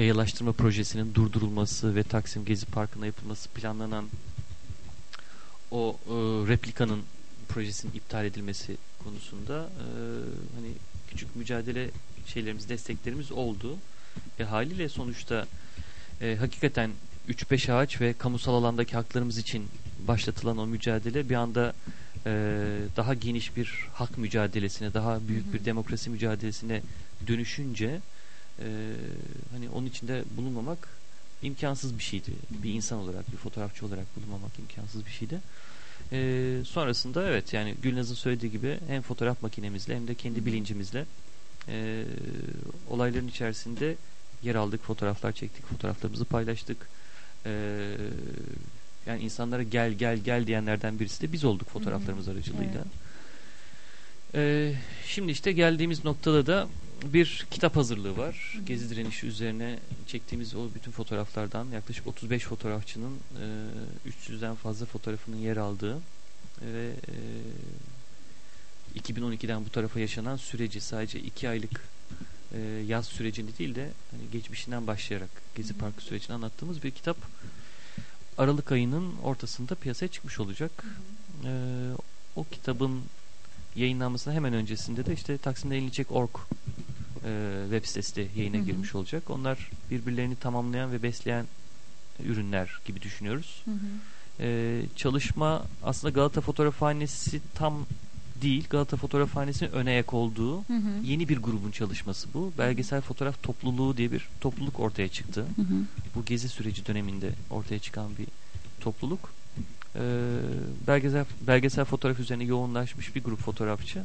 yayalaştırma projesinin durdurulması ve Taksim Gezi Parkı'na yapılması planlanan o e, replikanın projesinin iptal edilmesi konusunda e, hani küçük mücadele şeylerimiz, desteklerimiz oldu. E, haliyle sonuçta e, hakikaten 3-5 ağaç ve kamusal alandaki haklarımız için başlatılan o mücadele bir anda e, daha geniş bir hak mücadelesine, daha büyük Hı hı. bir demokrasi mücadelesine dönüşünce e, hani onun içinde bulunmamak imkansız bir şeydi. Bir insan olarak, bir fotoğrafçı olarak bulunmamak imkansız bir şeydi. E, sonrasında evet yani Gülnaz'ın söylediği gibi hem fotoğraf makinemizle hem de kendi bilincimizle e, olayların içerisinde yer aldık, fotoğraflar çektik, fotoğraflarımızı paylaştık. E, yani insanlara gel gel gel diyenlerden birisi de biz olduk fotoğraflarımız aracılığıyla. Evet. Ee, şimdi işte geldiğimiz noktada da bir kitap hazırlığı var. Gezi direnişi üzerine çektiğimiz o bütün fotoğraflardan yaklaşık 35 fotoğrafçının e, 300'den fazla fotoğrafının yer aldığı ve e, 2012'den bu tarafa yaşanan süreci sadece 2 aylık e, yaz sürecini değil de hani geçmişinden başlayarak Gezi Parkı sürecini anlattığımız bir kitap Aralık ayının ortasında piyasaya çıkmış olacak. Ee, o kitabın yayınlanmasına hemen öncesinde de işte Taksim'de Yenilecek.org e, web sitesi de yayına Hı hı. girmiş olacak. Onlar birbirlerini tamamlayan ve besleyen ürünler gibi düşünüyoruz. Hı hı. Ee, çalışma aslında Galata Fotoğrafhanesi tam değil. Galata Fotoğrafhanesi'nin ön ayak olduğu Hı hı. yeni bir grubun çalışması bu. Belgesel Fotoğraf Topluluğu diye bir topluluk ortaya çıktı Hı hı. bu gezi süreci döneminde ortaya çıkan bir topluluk. Ee, belgesel belgesel fotoğraf üzerine yoğunlaşmış bir grup fotoğrafçı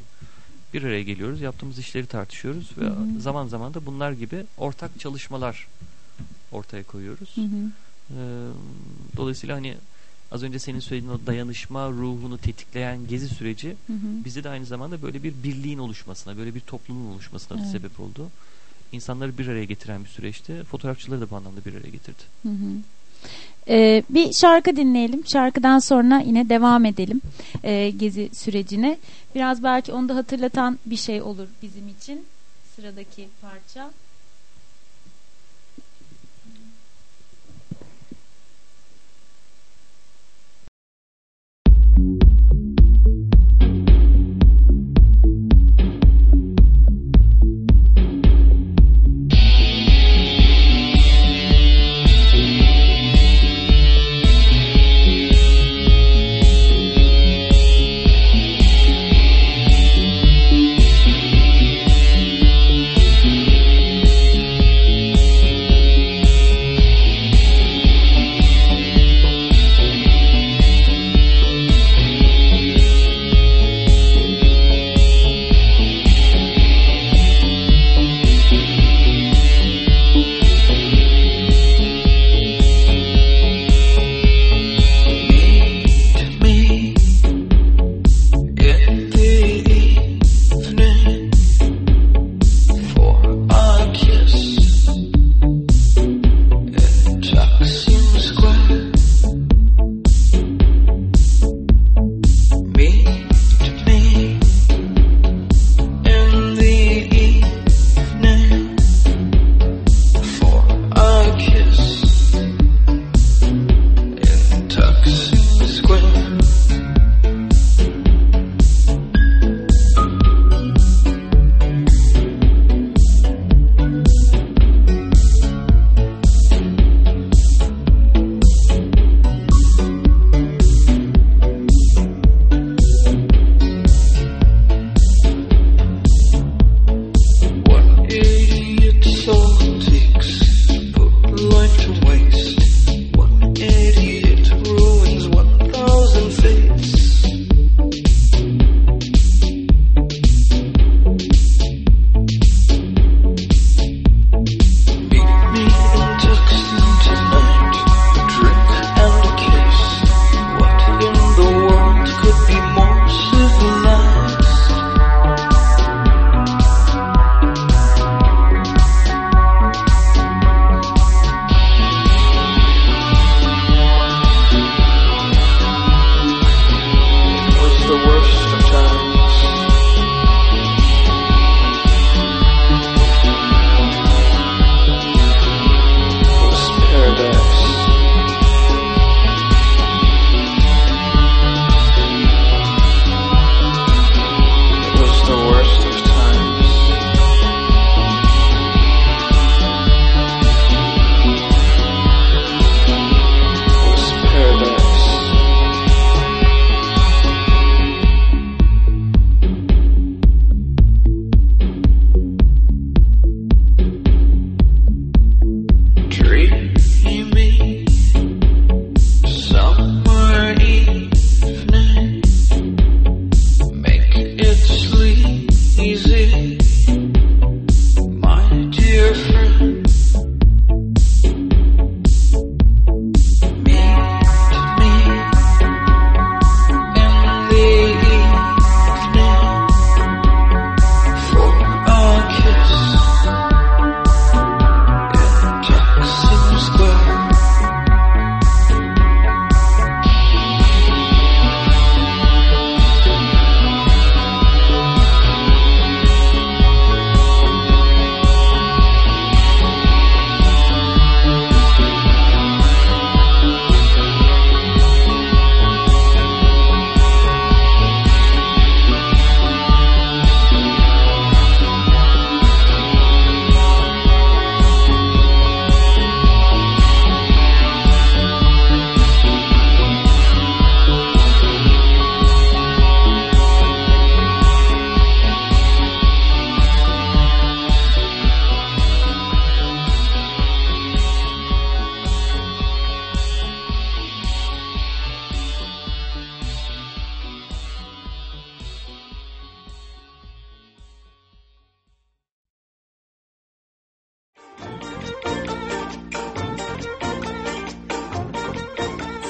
bir araya geliyoruz. Yaptığımız işleri tartışıyoruz ve Hı hı. zaman zaman da bunlar gibi ortak çalışmalar ortaya koyuyoruz. Hı hı. Ee, dolayısıyla hani az önce senin söylediğin o dayanışma ruhunu tetikleyen gezi süreci Hı hı. bize de aynı zamanda böyle bir birliğin oluşmasına, böyle bir toplumun oluşmasına da Evet. sebep oldu. İnsanları bir araya getiren bir süreçti. Fotoğrafçıları da bu anlamda bir araya getirdi. Hı hı. Ee, bir şarkı dinleyelim. Şarkıdan sonra yine devam edelim ee, gezi sürecine. Biraz belki onu da hatırlatan bir şey olur bizim için. Sıradaki parça.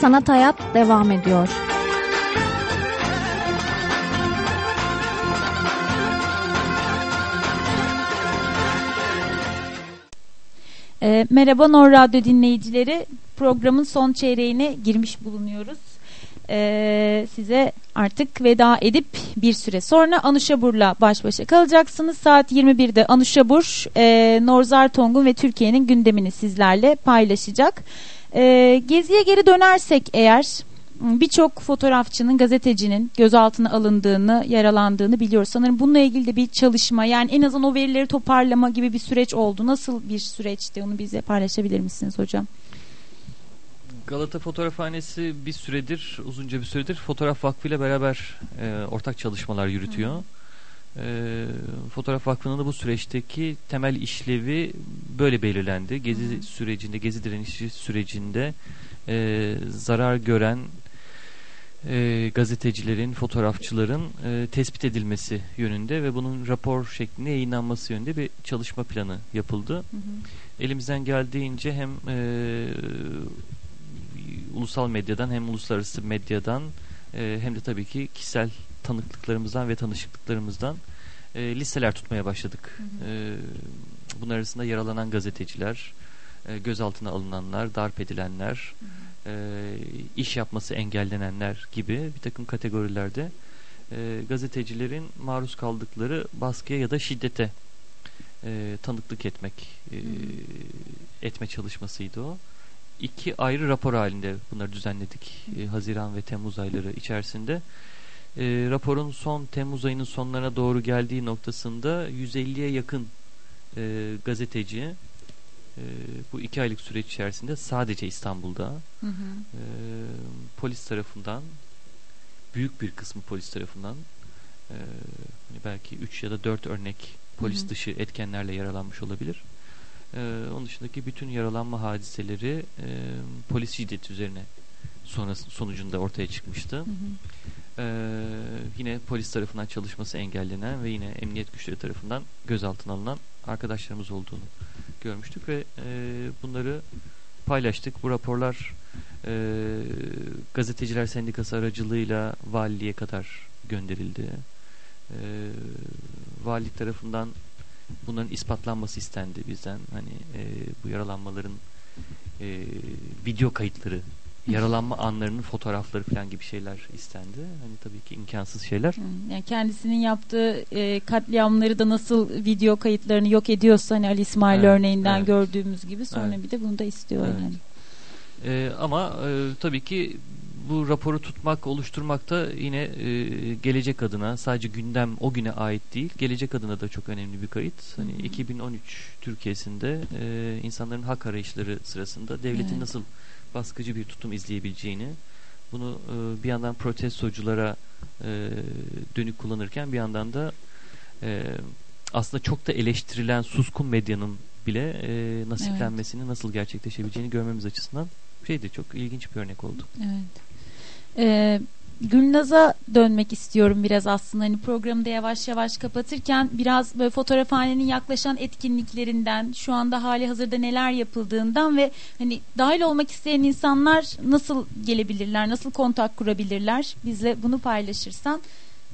Sanat Hayat devam ediyor. E, merhaba Nor Radyo dinleyicileri. Programın son çeyreğine girmiş bulunuyoruz. E, size artık veda edip bir süre sonra Anuşabur'la baş başa kalacaksınız. Saat 21'de Anuşabur, e, Norzar Tongun ve Türkiye'nin gündemini sizlerle paylaşacak. E, geziye geri dönersek eğer birçok fotoğrafçının, gazetecinin gözaltına alındığını, yaralandığını biliyoruz. Sanırım bununla ilgili de bir çalışma yani en azından o verileri toparlama gibi bir süreç oldu. Nasıl bir süreçti onu bize paylaşabilir misiniz hocam? Galata Fotoğrafhanesi bir süredir, uzunca bir süredir Fotoğraf Vakfı ile beraber e, ortak çalışmalar yürütüyor. E, Fotoğraf Vakfı'nın da bu süreçteki temel işlevi böyle belirlendi. Gezi Hı. sürecinde, gezi direnişi sürecinde e, zarar gören e, gazetecilerin, fotoğrafçıların e, tespit edilmesi yönünde ve bunun rapor şeklinde yayınlanması yönünde bir çalışma planı yapıldı. Hı hı. Elimizden geldiğince hem e, ulusal medyadan hem uluslararası medyadan e, hem de tabii ki kişisel tanıklıklarımızdan ve tanışıklıklarımızdan e, listeler tutmaya başladık. Hı hı. E, bunlar arasında yaralanan gazeteciler, e, gözaltına alınanlar, darp edilenler, e, iş yapması engellenenler gibi bir takım kategorilerde e, gazetecilerin maruz kaldıkları baskıya ya da şiddete e, tanıklık etmek e, etme çalışmasıydı o. İki ayrı rapor halinde bunları düzenledik e, Haziran ve Temmuz ayları içerisinde. E, raporun son Temmuz ayının sonlarına doğru geldiği noktasında 150'ye yakın e, gazeteci e, bu iki aylık süreç içerisinde sadece İstanbul'da Hı hı. e, polis tarafından büyük bir kısmı polis tarafından e, hani belki 3 ya da 4 örnek polis Hı hı. dışı etkenlerle yaralanmış olabilir. E, onun dışındaki bütün yaralanma hadiseleri e, polis şiddeti üzerine sonra sonucunda ortaya çıkmıştı. Hı hı. Ee, yine polis tarafından çalışması engellenen ve yine emniyet güçleri tarafından gözaltına alınan arkadaşlarımız olduğunu görmüştük ve e, bunları paylaştık. Bu raporlar e, gazeteciler sendikası aracılığıyla valiliğe kadar gönderildi. E, valilik tarafından bunların ispatlanması istendi bizden. Hani e, bu yaralanmaların e, video kayıtları yaralanma anlarının fotoğrafları falan gibi şeyler istendi. Hani tabii ki imkansız şeyler. Yani kendisinin yaptığı e, katliamları da nasıl video kayıtlarını yok ediyorsa hani Ali İsmail Evet, örneğinden evet. gördüğümüz gibi sonra Evet. bir de bunu da istiyor Evet. yani. Ee, ama e, tabii ki bu raporu tutmak, oluşturmak da yine e, gelecek adına sadece gündem o güne ait değil, gelecek adına da çok önemli bir kayıt. Hani Hı hı. 2013 Türkiye'sinde e, insanların hak arayışları sırasında devletin Evet. nasıl baskıcı bir tutum izleyebileceğini, bunu e, bir yandan protestoculara e, dönük kullanırken bir yandan da e, aslında çok da eleştirilen suskun medyanın bile e, nasiplenmesini nasıl gerçekleşebileceğini görmemiz açısından şeydi çok ilginç bir örnek oldu. Evet. Ee, Gülnaz'a dönmek istiyorum biraz aslında hani programı da yavaş yavaş kapatırken biraz böyle fotoğrafhanenin yaklaşan etkinliklerinden şu anda hali hazırda neler yapıldığından ve hani dahil olmak isteyen insanlar nasıl gelebilirler nasıl kontak kurabilirler bizle bunu paylaşırsan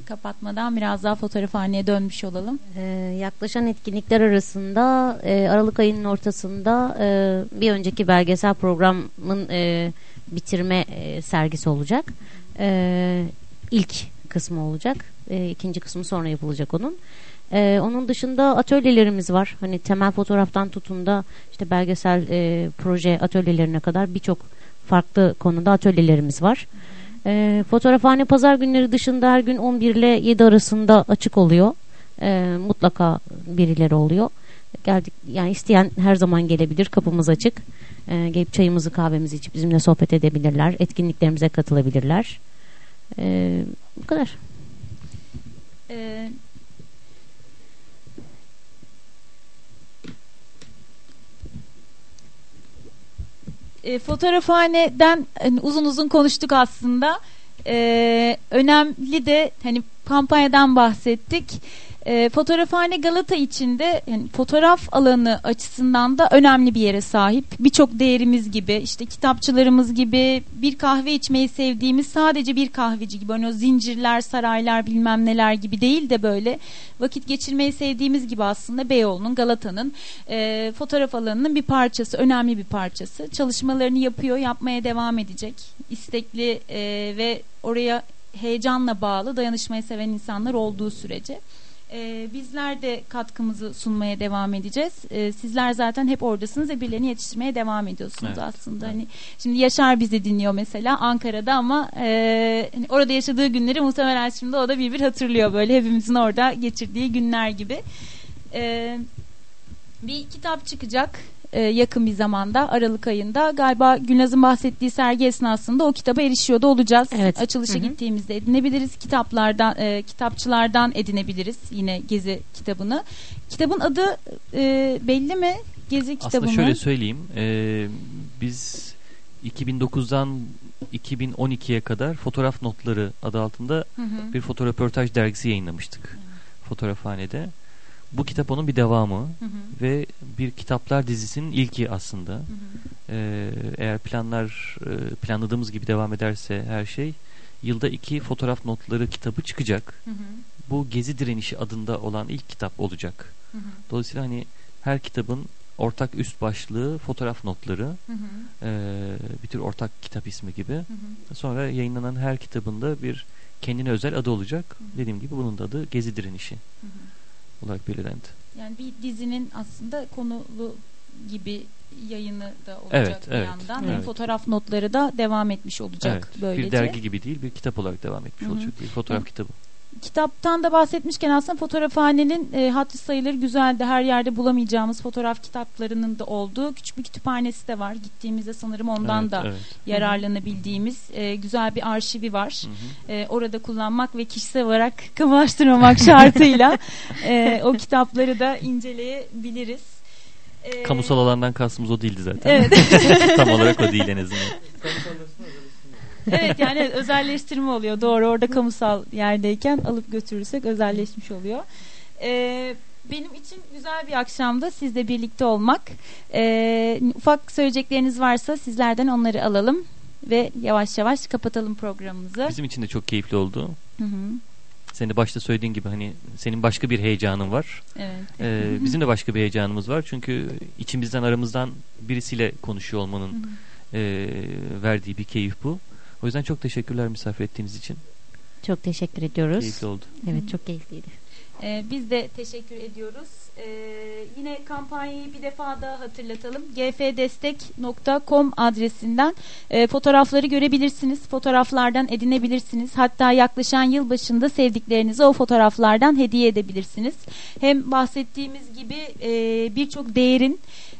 kapatmadan biraz daha fotoğrafhaneye dönmüş olalım. Ee, yaklaşan etkinlikler arasında e, Aralık ayının ortasında e, bir önceki belgesel programın e, bitirme e, sergisi olacak. E, ilk kısmı olacak. E, ikinci kısmı sonra yapılacak onun. E, onun dışında atölyelerimiz var. Hani temel fotoğraftan tutun da işte belgesel e, proje atölyelerine kadar birçok farklı konuda atölyelerimiz var. E, fotoğrafhane pazar günleri dışında her gün 11 ile 7 arasında açık oluyor. E, mutlaka birileri oluyor. Geldik yani isteyen her zaman gelebilir. Kapımız açık. E, gelip çayımızı kahvemizi içip bizimle sohbet edebilirler. Etkinliklerimize katılabilirler. E, bu kadar. Ee, e, fotoğrafhaneden hani uzun uzun konuştuk aslında. Ee, önemli de hani kampanyadan bahsettik. E, fotoğrafhane Galata içinde yani fotoğraf alanı açısından da önemli bir yere sahip. Birçok değerimiz gibi işte kitapçılarımız gibi bir kahve içmeyi sevdiğimiz sadece bir kahveci gibi hani o zincirler saraylar bilmem neler gibi değil de böyle vakit geçirmeyi sevdiğimiz gibi aslında Beyoğlu'nun Galata'nın e, fotoğraf alanının bir parçası önemli bir parçası. Çalışmalarını yapıyor yapmaya devam edecek. İstekli e, ve oraya heyecanla bağlı dayanışmayı seven insanlar olduğu sürece. Ee, bizler de katkımızı sunmaya devam edeceğiz. Ee, sizler zaten hep oradasınız ve birilerini yetiştirmeye devam ediyorsunuz Evet, aslında. evet. Hani şimdi Yaşar bizi dinliyor mesela Ankara'da ama e, hani orada yaşadığı günleri muhtemelen şimdi o da bir bir hatırlıyor böyle hepimizin orada geçirdiği günler gibi. Ee, bir kitap çıkacak e, yakın bir zamanda Aralık ayında galiba Gülnaz'ın bahsettiği sergi esnasında o kitaba erişiyor da olacağız. Evet. Açılışa Hı hı. gittiğimizde edinebiliriz. Kitaplardan e, kitapçılardan edinebiliriz yine Gezi kitabını. Kitabın adı e, belli mi? Gezi kitabı Aslında mı? şöyle söyleyeyim. e, biz 2009'dan 2012'ye kadar fotoğraf notları adı altında Hı hı. bir fotoröportaj dergisi yayınlamıştık. Fotoğrafhanede. Bu kitap onun bir devamı Hı hı. ve bir kitaplar dizisinin ilki aslında. Hı hı. Ee, eğer planlar e, planladığımız gibi devam ederse her şey yılda iki fotoğraf notları kitabı çıkacak. Hı hı. Bu Gezi Direnişi adında olan ilk kitap olacak. Hı hı. Dolayısıyla hani her kitabın ortak üst başlığı fotoğraf notları Hı hı. ee, bir tür ortak kitap ismi gibi. Hı hı. Sonra yayınlanan her kitabında bir kendine özel adı olacak. Dediğim gibi bunun da adı Gezi Direnişi Hı hı. Olarak belirlendi. Yani bir dizinin aslında konulu gibi yayını da olacak Evet, bir evet, yandan. evet. Fotoğraf notları da devam etmiş olacak Evet, böylece. bir dergi gibi değil bir kitap olarak devam etmiş Hı hı. olacak. Bir fotoğraf Hı. kitabı. Kitaptan da bahsetmişken aslında fotoğrafhanenin e, hatlı sayıları güzeldi. Her yerde bulamayacağımız fotoğraf kitaplarının da olduğu küçük bir kütüphanesi de var. Gittiğimizde sanırım ondan Evet, da evet. yararlanabildiğimiz e, güzel bir arşivi var. Hı hı. E, orada kullanmak ve kişisel olarak (laughs) kamulaştırmamak şartıyla e, o kitapları da inceleyebiliriz. E, Kamusal alandan kastımız o değildi zaten. Evet. (laughs) Tam olarak o değil en azından. Evet yani özelleştirme oluyor. Doğru orada kamusal yerdeyken alıp götürürsek özelleşmiş oluyor. Ee, benim için güzel bir akşamda sizle birlikte olmak. Ee, ufak söyleyecekleriniz varsa sizlerden onları alalım ve yavaş yavaş kapatalım programımızı. Bizim için de çok keyifli oldu. Hı hı, Senin de başta söylediğin gibi hani senin başka bir heyecanın var. evet. Ee, bizim de başka bir heyecanımız var. Çünkü içimizden aramızdan birisiyle konuşuyor Hı olmanın hı. e, verdiği bir keyif bu. O yüzden çok teşekkürler misafir ettiğiniz için. Çok teşekkür ediyoruz. Keyifli oldu. Evet çok keyifliydi. Ee, biz de teşekkür ediyoruz. Ee, yine kampanyayı bir defa daha hatırlatalım. gfdestek.com adresinden e, fotoğrafları görebilirsiniz. Fotoğraflardan edinebilirsiniz. Hatta yaklaşan yıl başında sevdiklerinize o fotoğraflardan hediye edebilirsiniz. Hem bahsettiğimiz gibi e, birçok değerin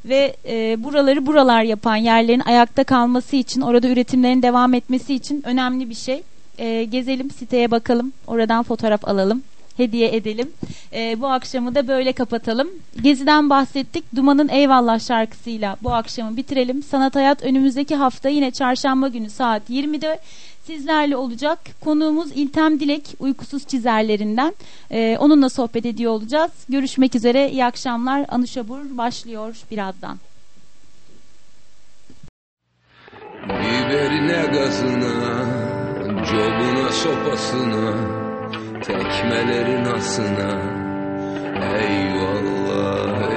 ve e, buraları buralar yapan yerlerin ayakta kalması için, orada üretimlerin devam etmesi için önemli bir şey. E, gezelim, siteye bakalım, oradan fotoğraf alalım hediye edelim. Ee, bu akşamı da böyle kapatalım. Gezi'den bahsettik. Duman'ın Eyvallah şarkısıyla bu akşamı bitirelim. Sanat Hayat önümüzdeki hafta yine çarşamba günü saat 20'de sizlerle olacak. Konuğumuz İltem Dilek uykusuz çizerlerinden. Ee, onunla sohbet ediyor olacağız. Görüşmek üzere. İyi akşamlar. Anuşabur başlıyor birazdan. Biberine gazına, cobuna sopasına, tekmelerin asına. Eyvallah.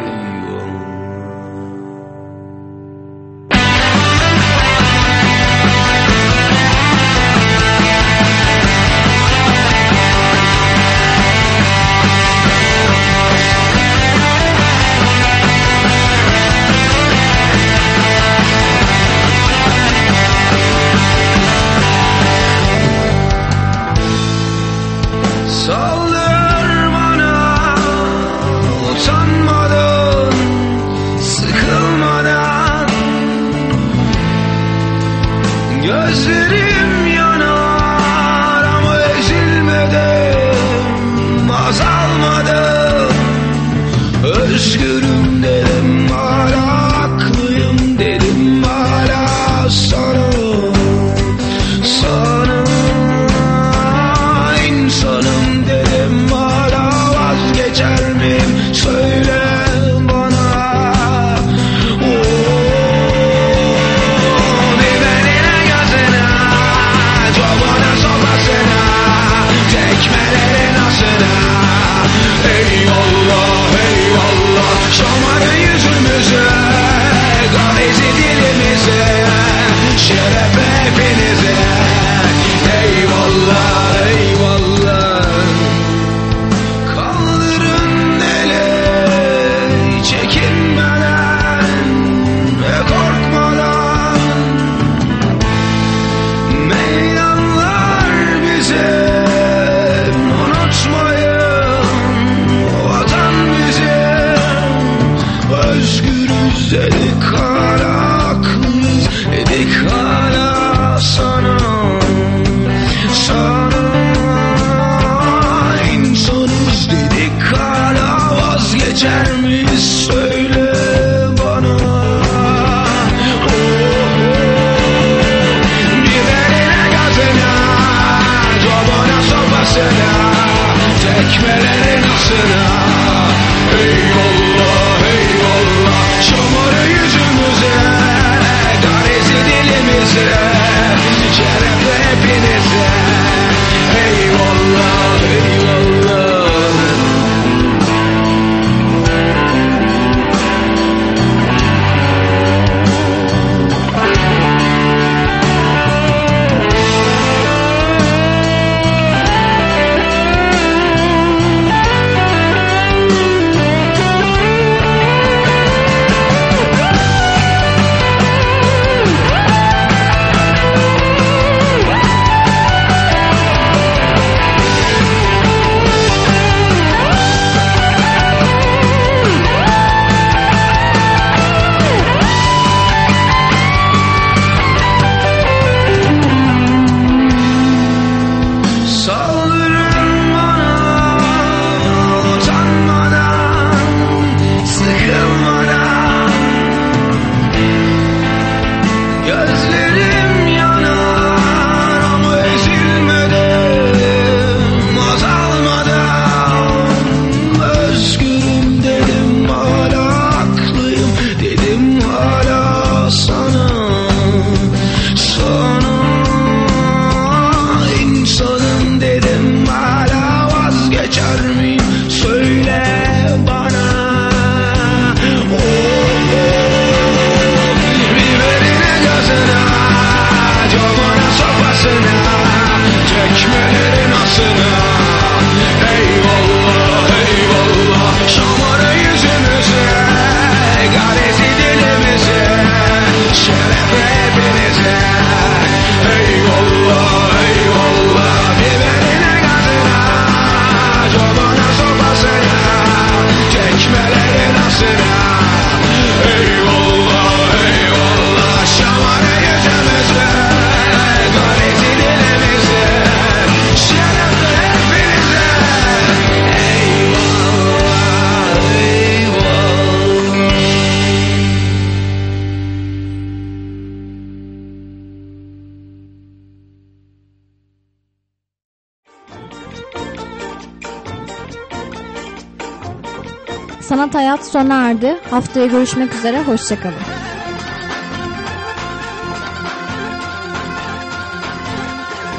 Sona erdi. Haftaya görüşmek üzere. Hoşçakalın.